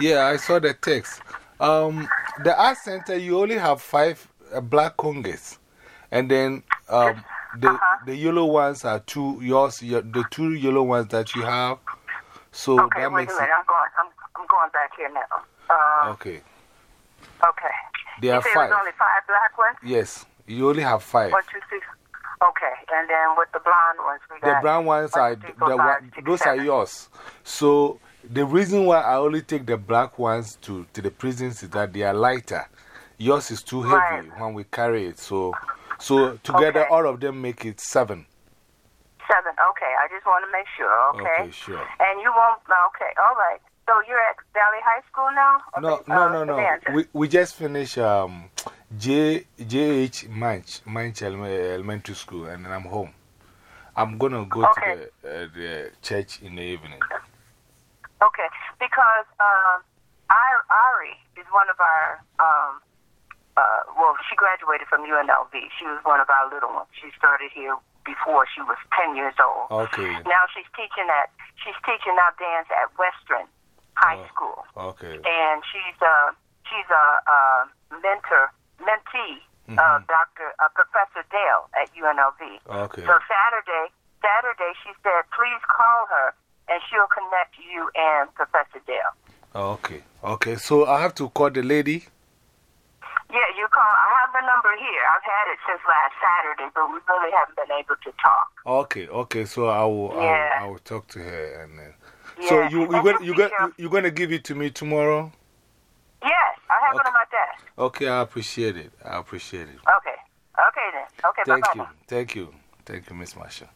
Yeah, I saw the text. Um, the art center, you only have five uh, black congas. And then um, the, -huh. the yellow ones are two, yours, your, the two yellow ones that you have. So okay, that wait makes a minute. I'm going, I'm, I'm going back here now. Uh, Okay. okay. There you are five. there's only five black ones? Yes, you only have five. One, two, three. Okay, and then with the blonde ones, we got The brown ones one, are, two, the, five, six, those are yours. So the reason why I only take the black ones to, to the prisons is that they are lighter. Yours is too heavy Right. when we carry it. So, so together, Okay. all of them make it seven. Seven. Okay, I just want to make sure. Okay. Okay, sure. And you won't. Okay, all right. So you're at Valley High School now? No, Okay, no, uh, no, no. Atlanta. We, we just finished um, J, JH Manch, Manch Elementary School, and then I'm home. I'm going to go Okay. to the, uh, the church in the evening. Okay, because um, Ari is one of our. Um, uh, well, she graduated from UNLV. She was one of our little ones. She started here before she was ten years old. Okay. Now she's teaching at she's teaching now dance at Western High Oh. School, Okay. and she's a she's a, uh mentor mentee Mm-hmm. of Doctor uh, Professor Dale at UNLV. Okay. So Saturday, Saturday, she said, please call her and she'll connect you and Professor Dale. Okay. Okay. So I have to call the lady. Yeah, you call. I have the number here. I've had it since last Saturday, but we really haven't been able to talk. Okay, okay. So I will, I will, Yeah. I will talk to her. And then, Yeah. So you, you And going just you be going careful. you going to give it to me tomorrow? Yes, I have it on my desk. Okay, I appreciate it. I appreciate it. Okay. Okay then. Okay, Thank bye-bye. you. Thank you. Thank you, Miss Marsha.